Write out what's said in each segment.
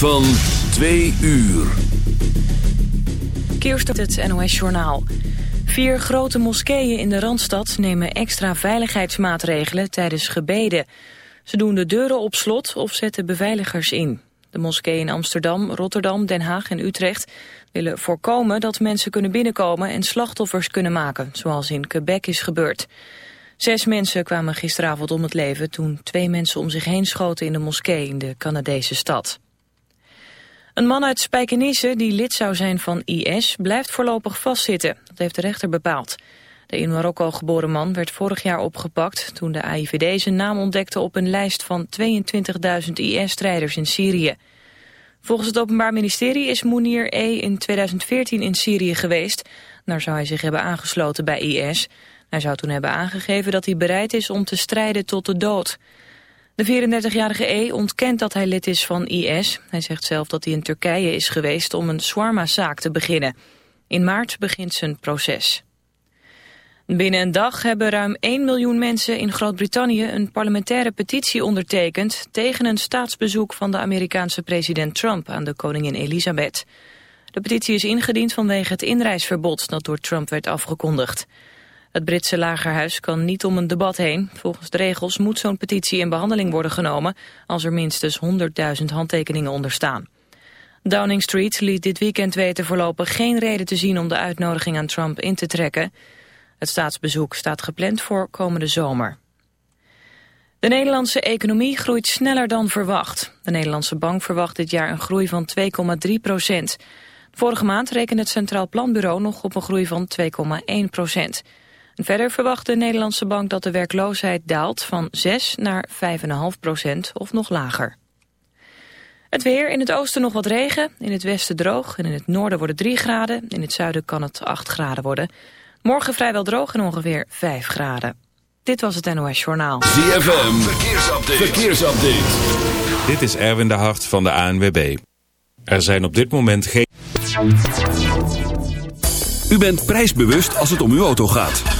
van twee uur. Kirsten het NOS Journaal. Vier grote moskeeën in de Randstad nemen extra veiligheidsmaatregelen tijdens gebeden. Ze doen de deuren op slot of zetten beveiligers in. De moskeeën in Amsterdam, Rotterdam, Den Haag en Utrecht willen voorkomen dat mensen kunnen binnenkomen en slachtoffers kunnen maken, zoals in Quebec is gebeurd. Zes mensen kwamen gisteravond om het leven toen twee mensen om zich heen schoten in de moskee in de Canadese stad. Een man uit Spijkenisse die lid zou zijn van IS blijft voorlopig vastzitten. Dat heeft de rechter bepaald. De in Marokko geboren man werd vorig jaar opgepakt toen de AIVD zijn naam ontdekte op een lijst van 22.000 IS-strijders in Syrië. Volgens het Openbaar Ministerie is Mounir E. in 2014 in Syrië geweest. Daar zou hij zich hebben aangesloten bij IS. Hij zou toen hebben aangegeven dat hij bereid is om te strijden tot de dood. De 34-jarige E ontkent dat hij lid is van IS. Hij zegt zelf dat hij in Turkije is geweest om een swarma-zaak te beginnen. In maart begint zijn proces. Binnen een dag hebben ruim 1 miljoen mensen in Groot-Brittannië een parlementaire petitie ondertekend tegen een staatsbezoek van de Amerikaanse president Trump aan de koningin Elisabeth. De petitie is ingediend vanwege het inreisverbod dat door Trump werd afgekondigd. Het Britse lagerhuis kan niet om een debat heen. Volgens de regels moet zo'n petitie in behandeling worden genomen als er minstens 100.000 handtekeningen onder staan. Downing Street liet dit weekend weten voorlopig geen reden te zien om de uitnodiging aan Trump in te trekken. Het staatsbezoek staat gepland voor komende zomer. De Nederlandse economie groeit sneller dan verwacht. De Nederlandse bank verwacht dit jaar een groei van 2,3 procent. Vorige maand rekende het Centraal Planbureau nog op een groei van 2,1 procent. Verder verwacht de Nederlandse bank dat de werkloosheid daalt van 6 naar 5,5 procent of nog lager. Het weer, in het oosten nog wat regen, in het westen droog en in het noorden worden 3 graden. In het zuiden kan het 8 graden worden. Morgen vrijwel droog en ongeveer 5 graden. Dit was het NOS Journaal. ZFM, verkeersupdate. verkeersupdate. Dit is Erwin de Hart van de ANWB. Er zijn op dit moment geen... U bent prijsbewust als het om uw auto gaat.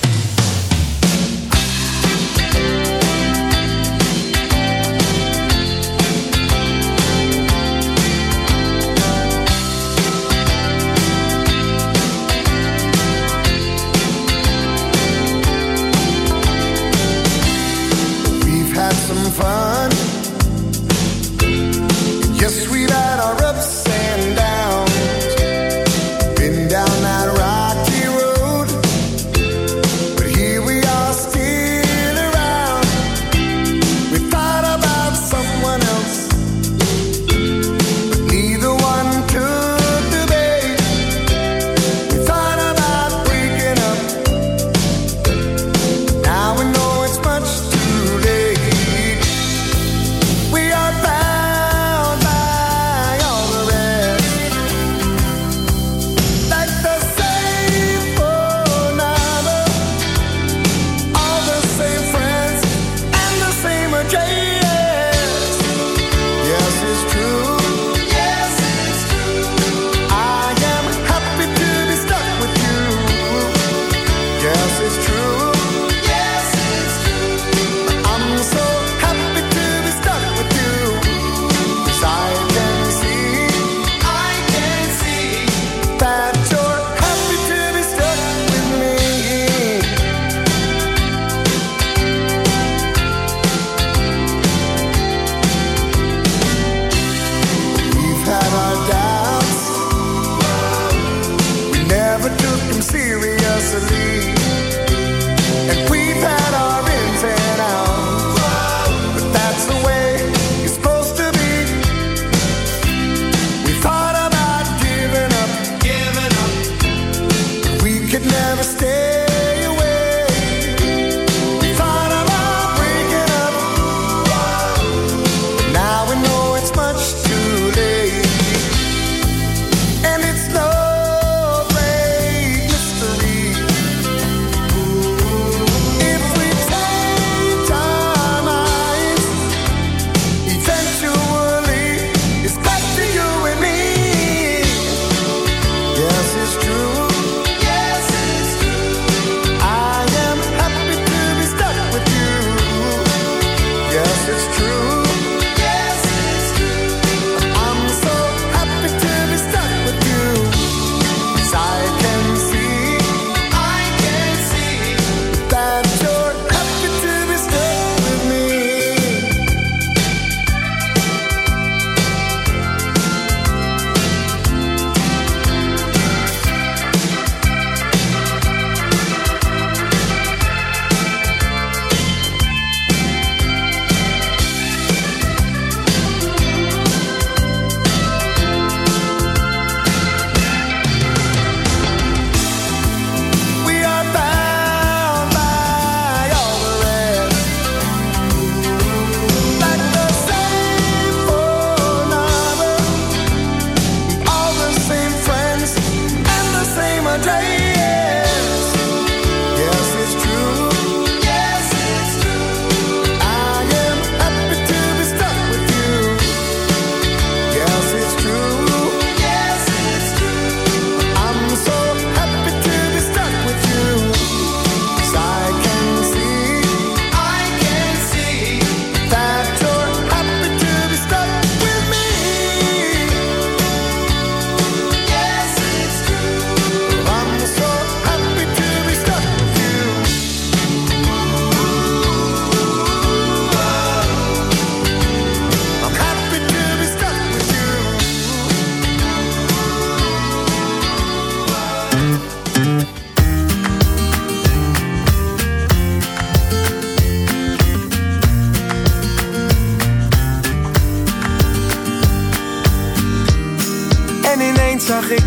fun.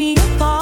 me apart.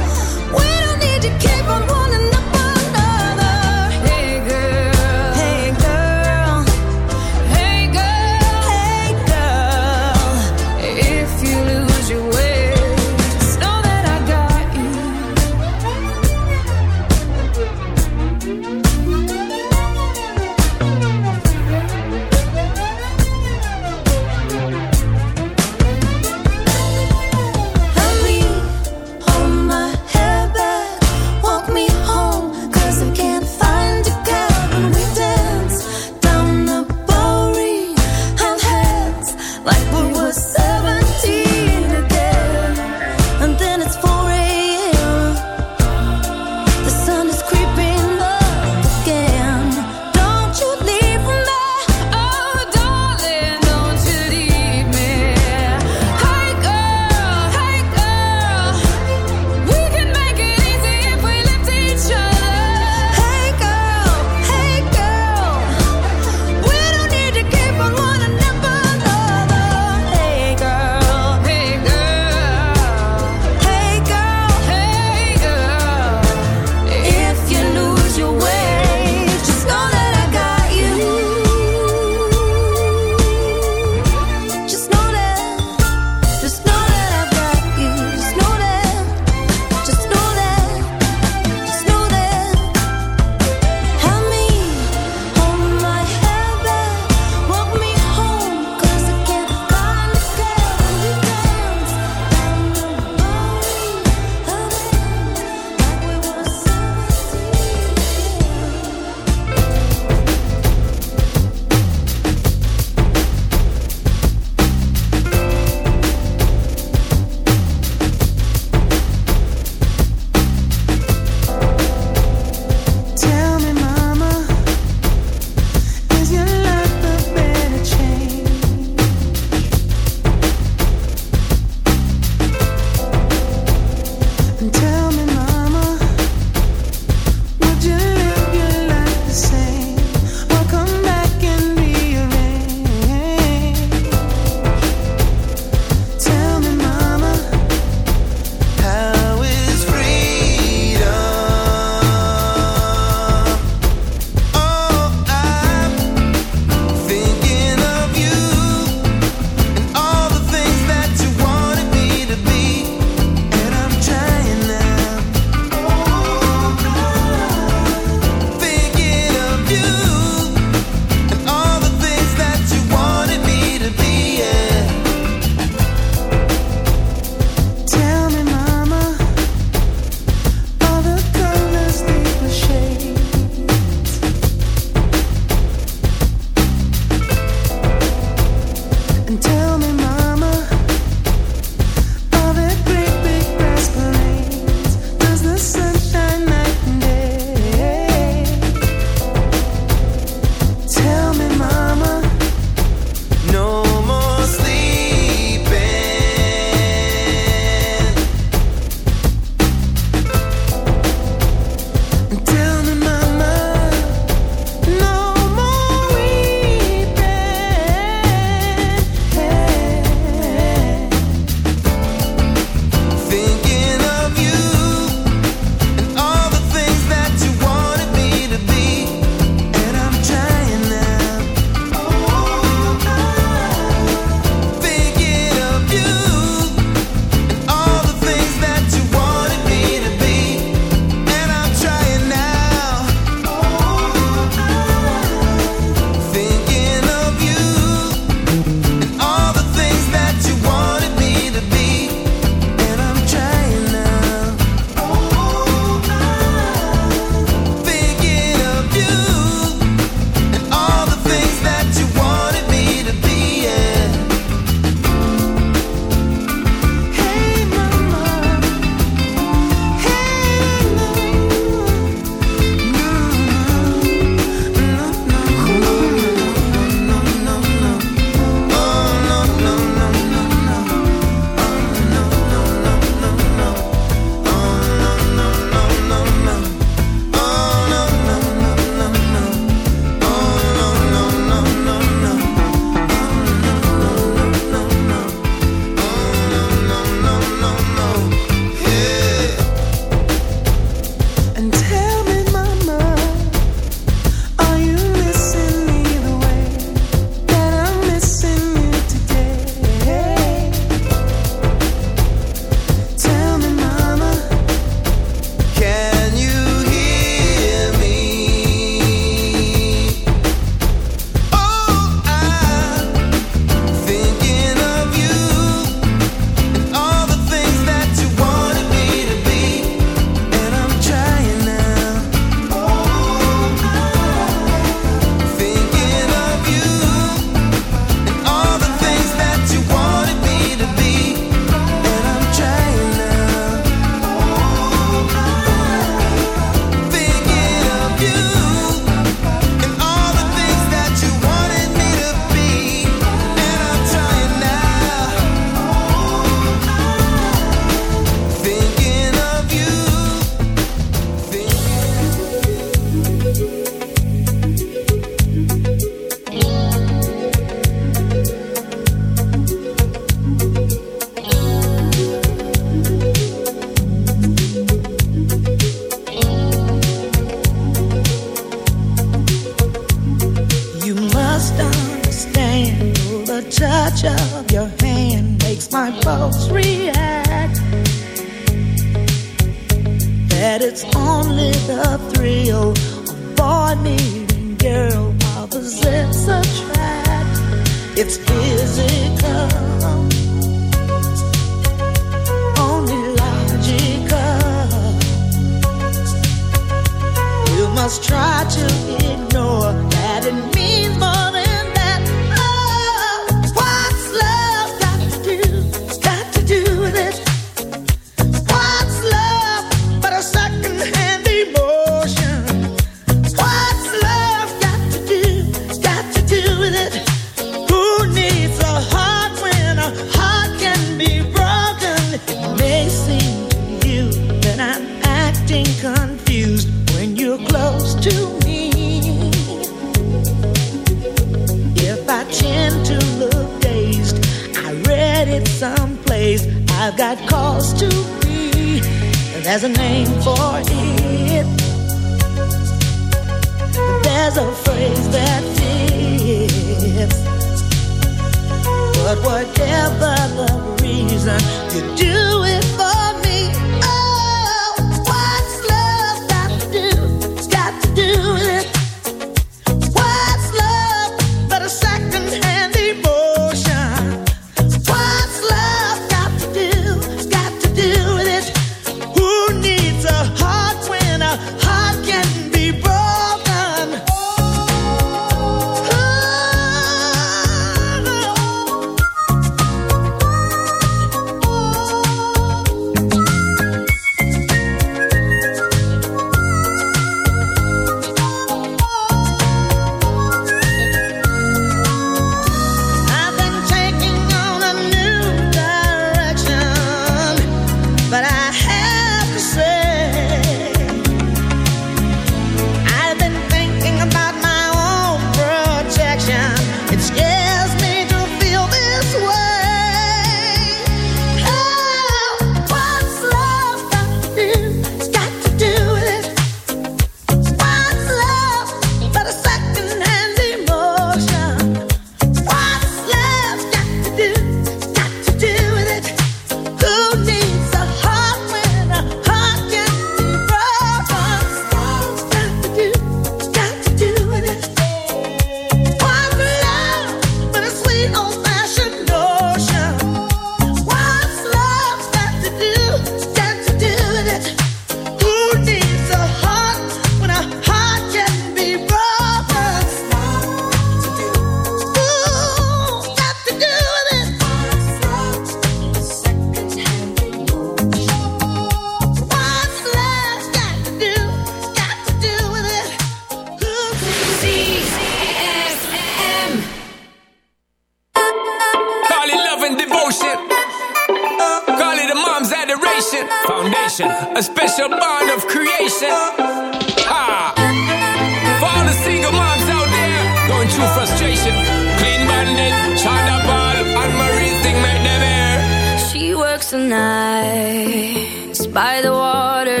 Clean bandit, and Marie thing make them air. She works the nights by the water.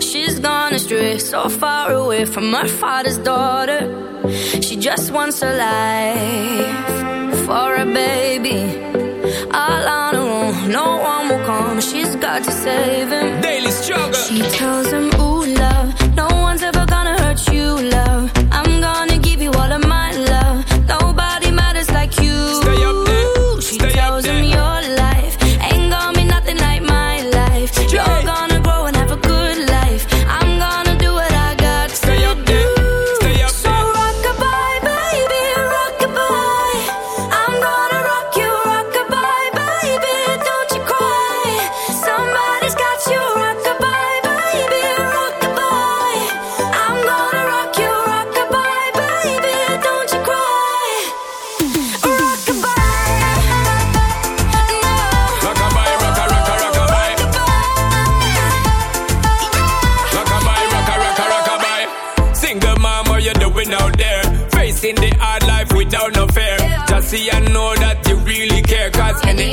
She's gone astray, so far away from her father's daughter. She just wants a life for a baby. All on her own, no one will come. She's got to save him. Daily struggle. She tells him, Ooh, love, no one's ever. Gone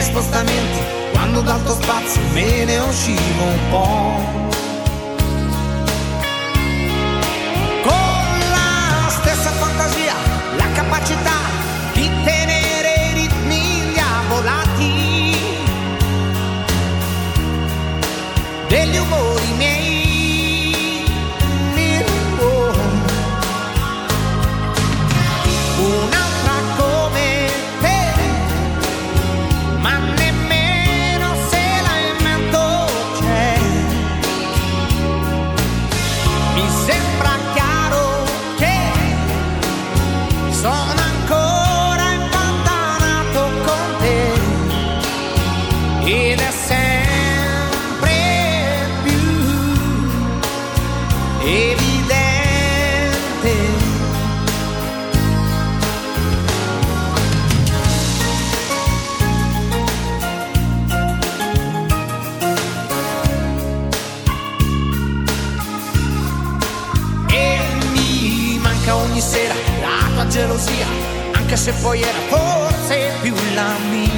spostamenti, quando d'alto spazio me ne uscivo un po'. se poi era forse più la mia.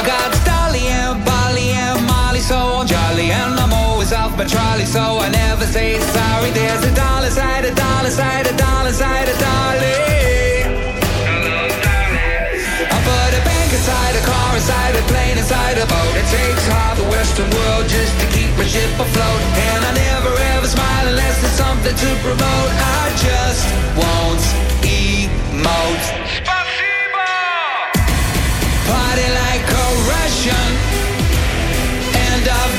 I got Dolly and Bolly and Molly, so I'm jolly. And I'm always off my trolley, so I never say sorry. There's a dollar side, a dollar side, a dollar side, a dolly. I put a bank inside a car, inside a plane, inside a boat. It takes half the Western world just to keep my ship afloat. And I never ever smile unless there's something to promote. I just won't emote.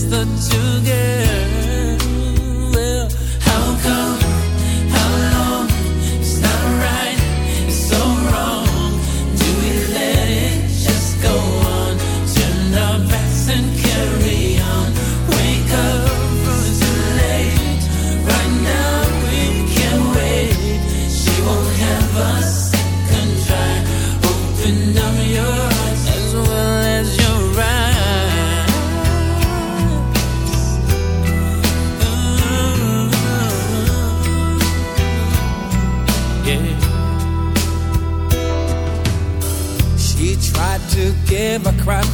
us the together.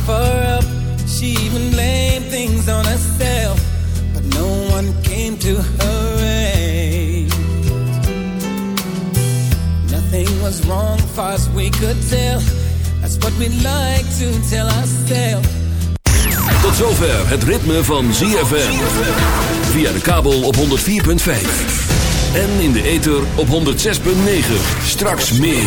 For help. She even blamed things on herself, but no one came to her aid. Nothing was wrong, far as we could tell. That's what we like to tell ourselves. Tot zover het ritme van ZFM. Via de kabel op 104.5. En in de ether op 106.9. Straks meer.